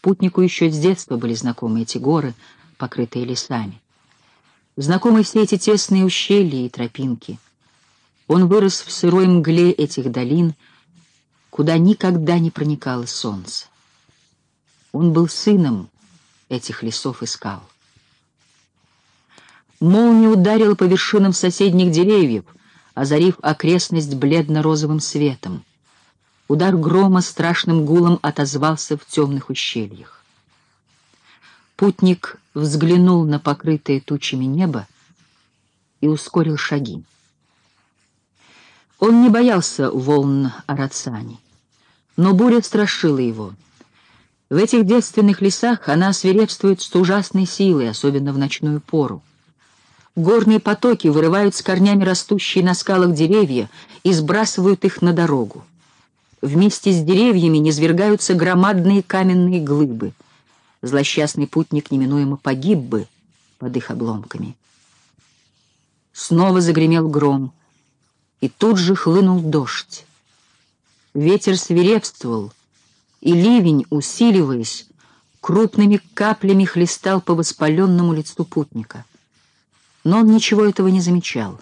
Путнику еще с детства были знакомы эти горы, покрытые лесами. Знакомы все эти тесные ущелья и тропинки. Он вырос в сырой мгле этих долин, куда никогда не проникало солнце. Он был сыном этих лесов и скал. Молния ударила по вершинам соседних деревьев, озарив окрестность бледно-розовым светом. Удар грома страшным гулом отозвался в темных ущельях. Путник взглянул на покрытое тучами небо и ускорил шаги. Он не боялся волн Арацани, но буря страшила его. В этих девственных лесах она свирепствует с ужасной силой, особенно в ночную пору. Горные потоки вырывают с корнями растущие на скалах деревья и сбрасывают их на дорогу. Вместе с деревьями низвергаются громадные каменные глыбы. Злосчастный путник неминуемо погиб бы под их обломками. Снова загремел гром, и тут же хлынул дождь. Ветер свирепствовал, и ливень, усиливаясь, крупными каплями хлестал по воспаленному лицу путника. Но он ничего этого не замечал.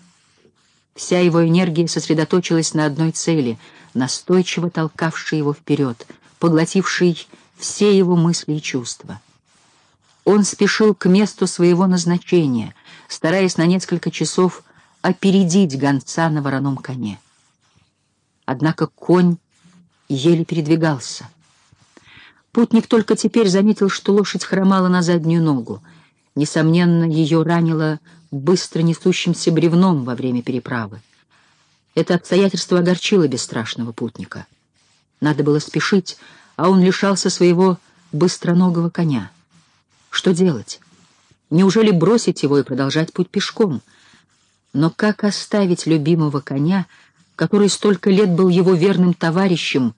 Вся его энергия сосредоточилась на одной цели — настойчиво толкавший его вперед, поглотивший все его мысли и чувства. Он спешил к месту своего назначения, стараясь на несколько часов опередить гонца на вороном коне. Однако конь еле передвигался. Путник только теперь заметил, что лошадь хромала на заднюю ногу. Несомненно, ее ранило быстро несущимся бревном во время переправы. Это обстоятельство огорчило бесстрашного путника. Надо было спешить, а он лишался своего быстроногого коня. Что делать? Неужели бросить его и продолжать путь пешком? Но как оставить любимого коня, который столько лет был его верным товарищем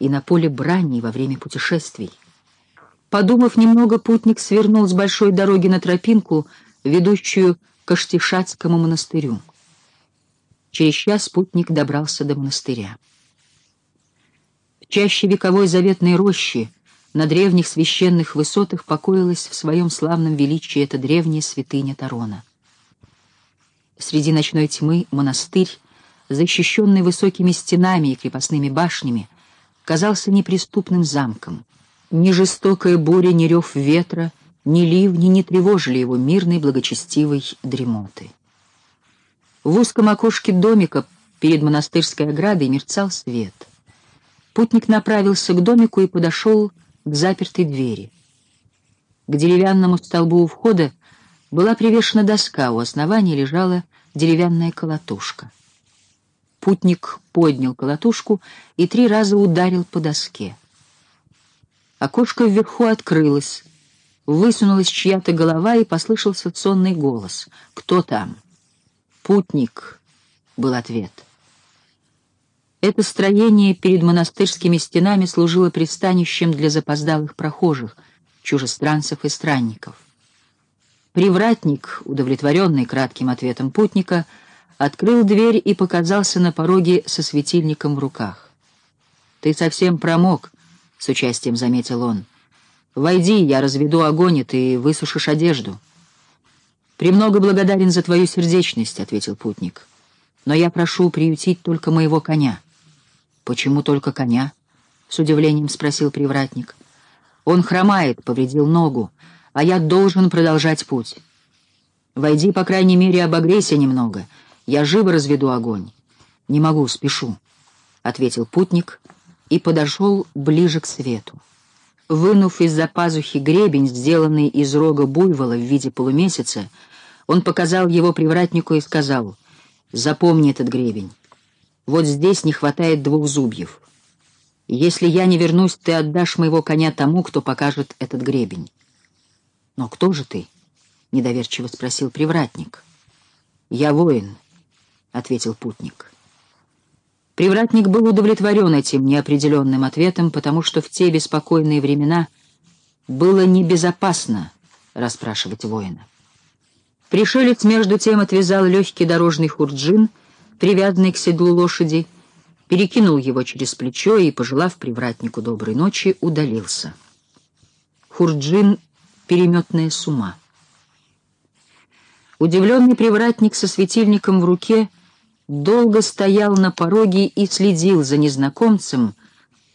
и на поле брани во время путешествий? Подумав немного, путник свернул с большой дороги на тропинку, ведущую к Аштишатскому монастырю. Через час спутник добрался до монастыря. В чаще вековой заветной рощи на древних священных высотах покоилась в своем славном величии эта древняя святыня Тарона. Среди ночной тьмы монастырь, защищенный высокими стенами и крепостными башнями, казался неприступным замком. Ни жестокая буря, ни рев ветра, ни ливни не тревожили его мирной благочестивой дремоты. В узком окошке домика перед монастырской оградой мерцал свет. Путник направился к домику и подошел к запертой двери. К деревянному столбу у входа была привешена доска, у основания лежала деревянная колотушка. Путник поднял колотушку и три раза ударил по доске. Окошко вверху открылось, высунулась чья-то голова и послышался сонный голос. «Кто там?» «Путник», — был ответ. Это строение перед монастырскими стенами служило пристанищем для запоздалых прохожих, чужестранцев и странников. Привратник, удовлетворенный кратким ответом путника, открыл дверь и показался на пороге со светильником в руках. «Ты совсем промок», — с участием заметил он. «Войди, я разведу огонь, и ты высушишь одежду». «Премного благодарен за твою сердечность», — ответил путник. «Но я прошу приютить только моего коня». «Почему только коня?» — с удивлением спросил привратник. «Он хромает, повредил ногу, а я должен продолжать путь. Войди, по крайней мере, обогрейся немного. Я живо разведу огонь». «Не могу, спешу», — ответил путник и подошел ближе к свету. Вынув из-за пазухи гребень, сделанный из рога буйвола в виде полумесяца, он показал его привратнику и сказал, «Запомни этот гребень. Вот здесь не хватает двух зубьев. Если я не вернусь, ты отдашь моего коня тому, кто покажет этот гребень». «Но кто же ты?» — недоверчиво спросил привратник. «Я воин», — ответил путник. Привратник был удовлетворен этим неопределенным ответом, потому что в те беспокойные времена было небезопасно расспрашивать воина. Пришелец между тем отвязал легкий дорожный хурджин, привязанный к седлу лошади, перекинул его через плечо и, пожелав привратнику доброй ночи, удалился. Хурджин — переметная сума. Удивленный привратник со светильником в руке долго стоял на пороге и следил за незнакомцем,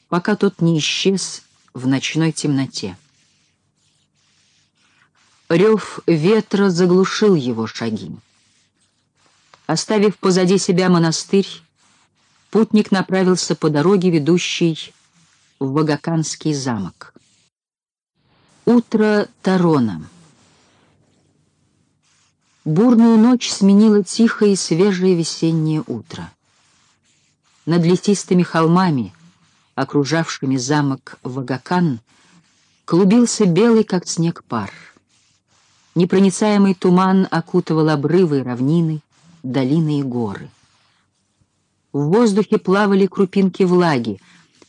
пока тот не исчез в ночной темноте. Рев ветра заглушил его шаги. Оставив позади себя монастырь, путник направился по дороге, ведущей в Вагаканский замок. Утро Тарона. Бурную ночь сменило тихое и свежее весеннее утро. Над лесистыми холмами, окружавшими замок Вагакан, клубился белый, как снег, пар. Непроницаемый туман окутывал обрывы равнины, долины и горы. В воздухе плавали крупинки влаги,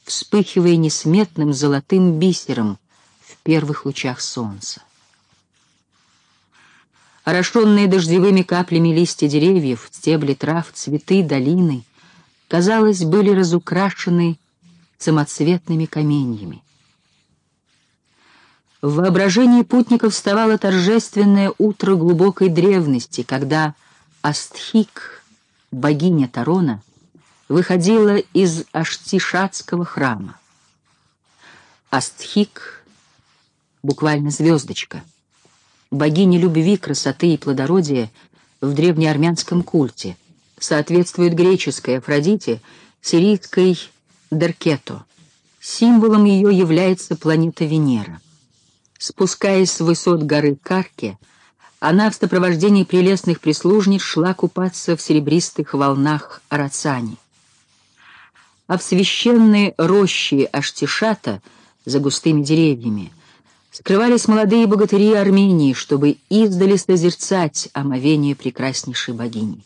вспыхивая несметным золотым бисером в первых лучах солнца. Орошенные дождевыми каплями листья деревьев, стебли трав, цветы, долины, казалось, были разукрашены самоцветными каменьями. В воображении путников вставало торжественное утро глубокой древности, когда Астхик, богиня Тарона, выходила из Аштишатского храма. Астхик, буквально звездочка, богиня любви, красоты и плодородия в древнеармянском культе, соответствует греческой Афродите, сирийской Деркето. Символом ее является планета Венера. Спускаясь с высот горы Карки, она в сопровождении прелестных прислужниц шла купаться в серебристых волнах Арацани. А в священной роще Аштишата, за густыми деревьями, скрывались молодые богатыри Армении, чтобы издали созерцать омовение прекраснейшей богини.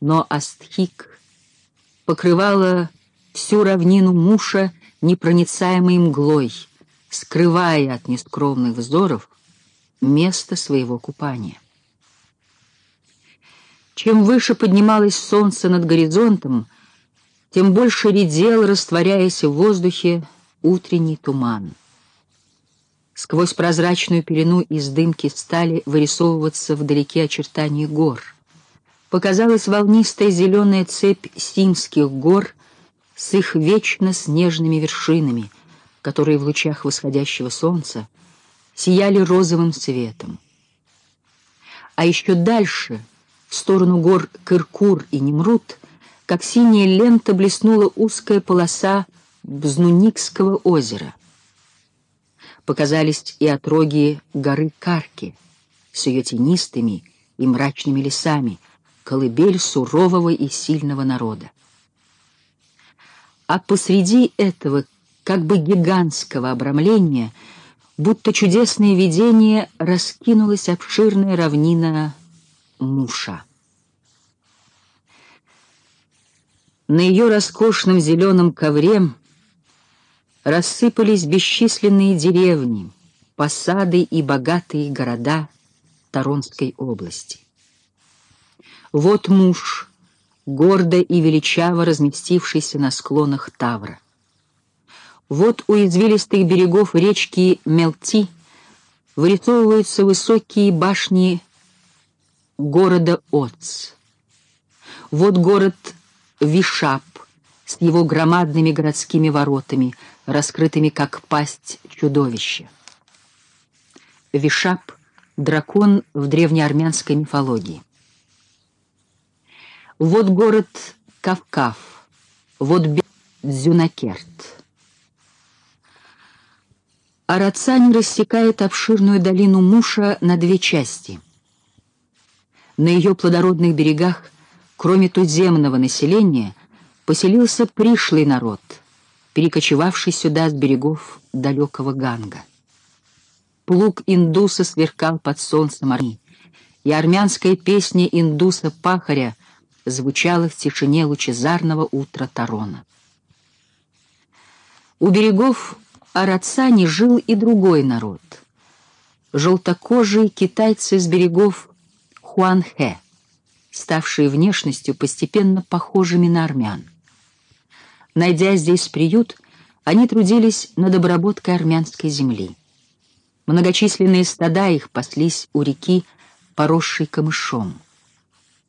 Но Астхик покрывала всю равнину Муша непроницаемой мглой, скрывая от нескромных взоров место своего купания. Чем выше поднималось солнце над горизонтом, тем больше редел, растворяясь в воздухе, утренний туман. Сквозь прозрачную пелену из дымки стали вырисовываться вдалеке очертания гор. Показалась волнистая зеленая цепь Симских гор с их вечно снежными вершинами, которые в лучах восходящего солнца сияли розовым цветом. А еще дальше, в сторону гор Кыркур и Немрут, как синяя лента блеснула узкая полоса Бзнуникского озера. Показались и отроги горы Карки с ее тенистыми и мрачными лесами, колыбель сурового и сильного народа. А посреди этого как бы гигантского обрамления — будто чудесное видение раскинулась обширная равнина Муша. На ее роскошном зеленом ковре рассыпались бесчисленные деревни, посады и богатые города Таронской области. Вот муж, гордо и величаво разместившийся на склонах Тавра. Вот у извилистых берегов речки Мелти вырисовываются высокие башни города Оц. Вот город Вишап с его громадными городскими воротами, раскрытыми как пасть чудовища. Вишап — дракон в древнеармянской мифологии. Вот город Кавкав, вот Дзюнакерт. Арацань рассекает обширную долину Муша на две части. На ее плодородных берегах, кроме туземного населения, поселился пришлый народ, перекочевавший сюда с берегов далекого Ганга. Плуг индуса сверкал под солнцем Арми, и армянская песня индуса-пахаря звучала в тишине лучезарного утра Тарона. У берегов Арацане жил и другой народ. Желтокожие китайцы с берегов Хуанхэ, ставшие внешностью постепенно похожими на армян. Найдя здесь приют, они трудились над обработкой армянской земли. Многочисленные стада их паслись у реки, поросшей камышом.